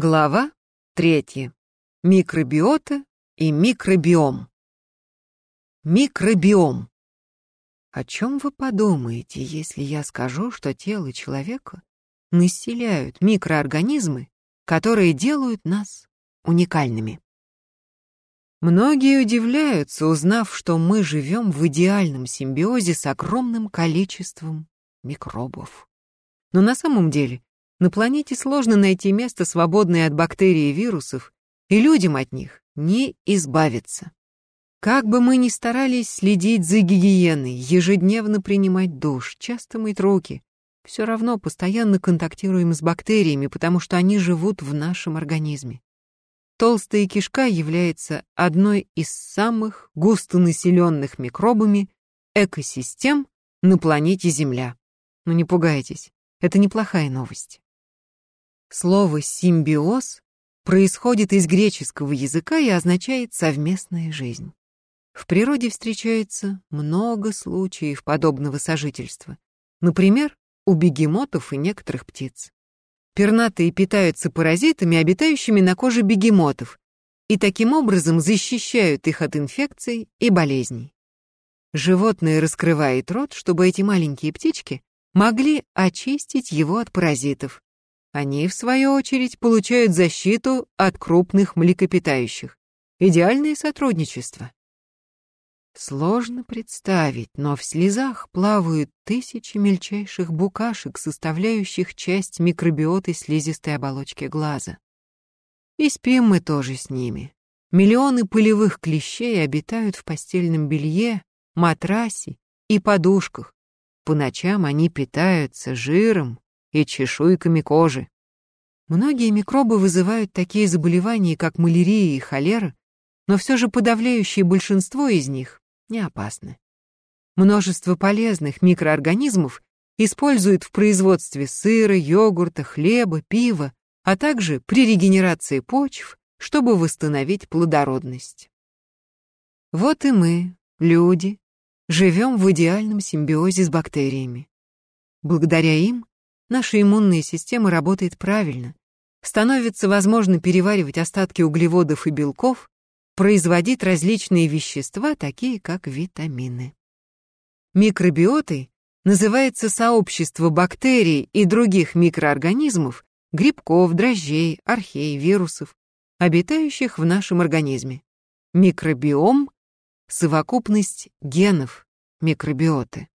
Глава третья. Микробиота и микробиом. Микробиом. О чем вы подумаете, если я скажу, что тело человека населяют микроорганизмы, которые делают нас уникальными? Многие удивляются, узнав, что мы живем в идеальном симбиозе с огромным количеством микробов. Но на самом деле на планете сложно найти место, свободное от бактерий и вирусов, и людям от них не избавиться. Как бы мы ни старались следить за гигиеной, ежедневно принимать душ, часто мыть руки, все равно постоянно контактируем с бактериями, потому что они живут в нашем организме. Толстая кишка является одной из самых густонаселенных микробами экосистем на планете Земля. Но не пугайтесь, это неплохая новость. Слово «симбиоз» происходит из греческого языка и означает «совместная жизнь». В природе встречается много случаев подобного сожительства. Например, у бегемотов и некоторых птиц. Пернатые питаются паразитами, обитающими на коже бегемотов, и таким образом защищают их от инфекций и болезней. Животное раскрывает рот, чтобы эти маленькие птички могли очистить его от паразитов, они, в свою очередь, получают защиту от крупных млекопитающих. Идеальное сотрудничество. Сложно представить, но в слезах плавают тысячи мельчайших букашек, составляющих часть микробиоты слизистой оболочки глаза. И спим мы тоже с ними. Миллионы пылевых клещей обитают в постельном белье, матрасе и подушках. По ночам они питаются жиром, и чешуйками кожи. Многие микробы вызывают такие заболевания, как малярия и холера, но все же подавляющее большинство из них не опасны. Множество полезных микроорганизмов используют в производстве сыра, йогурта, хлеба, пива, а также при регенерации почв, чтобы восстановить плодородность. Вот и мы, люди, живем в идеальном симбиозе с бактериями. Благодаря им наша иммунная система работает правильно, становится возможно переваривать остатки углеводов и белков, производить различные вещества, такие как витамины. Микробиотой называется сообщество бактерий и других микроорганизмов, грибков, дрожжей, архей, вирусов, обитающих в нашем организме. Микробиом — совокупность генов микробиоты.